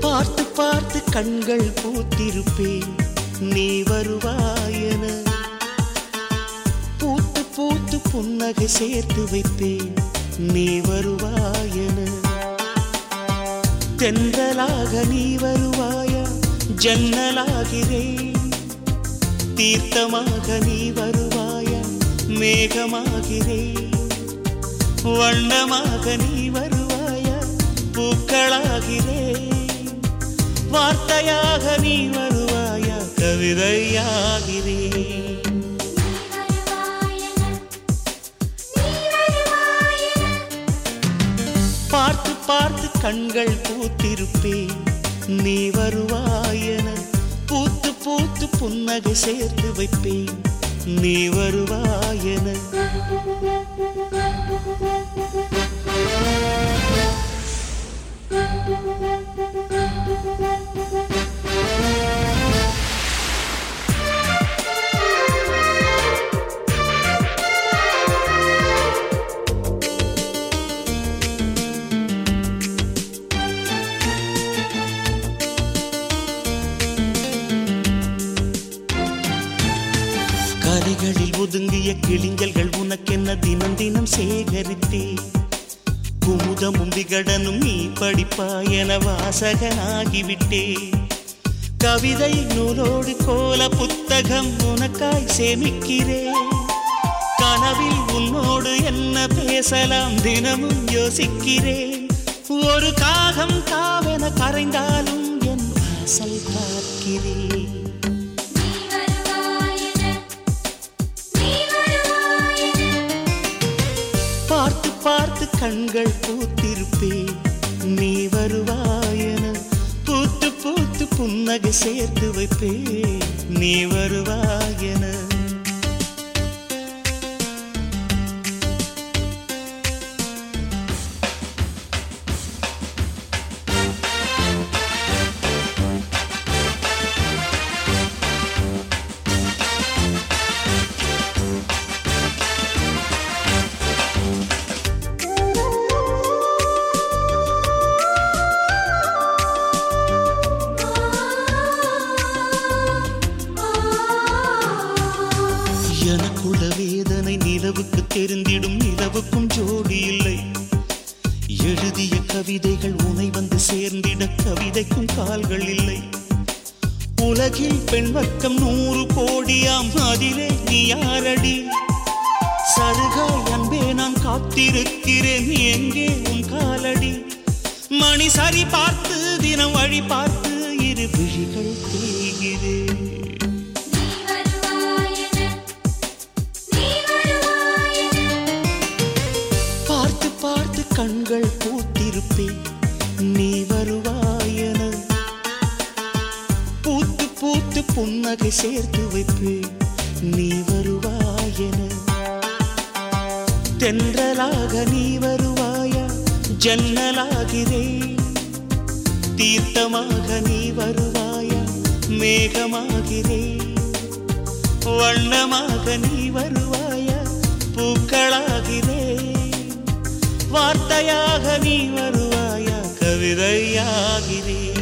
பார்த்து பார்த்து கண்கள் பூத்திருப்பேன். நீ வருவாயன. பூத்து பூத்து புன்னகை சேர்த்து வைப்பேன். நீ தென்றலாக நீ வருவாயா ஜன்னலாகிறேன் தீர்த்தமாக நீ வருவாயா மேகமாகிறேன் வண்ணமாக நீ வருவாயா பூக்களாகிறேன் வார்த்தையாக நீ வருவாயா கவிதையாகிறேன் கண்கள் பூத்திருப்பேன். நீ வருவாயன பூத்து பூத்து புன்னகை சேர்த்து வைப்பேன். நீ வருவாயன கரைகளில் ஒதுங்கிய கிளிஞ்சல்கள் உனக்கென்ன தினம் தினம் சேகரித்தே? குமுதமும் விகடனும் நீ படிப்பா என வாசகனாகிவிட்டே. கவிதை நூலோடு கோல புத்தகம் உனக்காய் சேமிக்கிறேன் கனவில் உன்னோடு என்ன பேசலாம் தினமும் யோசிக்கிறேன் ஒரு காகம் காவென கரைந்தாலும் என் வாசல் பார்க்கிறேன் கண்கள் பூத்திருப்பேன் நீ வருவாயன பூத்து பூத்து புன்னகை சேர்த்து வைப்பேன் நீ வருவாயன எனக்குள்ள வேதனை நிலவுக்கு தெரிந்திடும் நிலவுக்கும் ஜோடி இல்லை. எழுதிய கவிதைகள் உனை வந்து சேர்ந்திட கவிதைக்கும் கால்கள் இல்லை. உலகில் பெண் வர்க்கம் நூறு கோடியாம் அதிலே நீ யாரடி? சருகாய் அன்பே நான் காத்திருக்கிறேன் எங்கே உன் காலடி? மணி சரி பார்த்து தினம் வழி பார்த்து இரு விழிகள் தேய்கிறேன். கண்கள் பூத்திருப்பேன். நீ வருவாயன. பூத்து பூத்து புன்னகை சேர்த்து வைப்பேன் நீ வருவாயன. தென்றலாக நீ வருவாயா? ஜன்னலாகிறேன் தீர்த்தமாக நீ வருவாயா? மேகமாகிறேன் வண்ணமாக நீ வருவாயா? பூக்களாகிறேன் வார்த்தையாக நீ வருவாயா? கவிதையாகிறேன்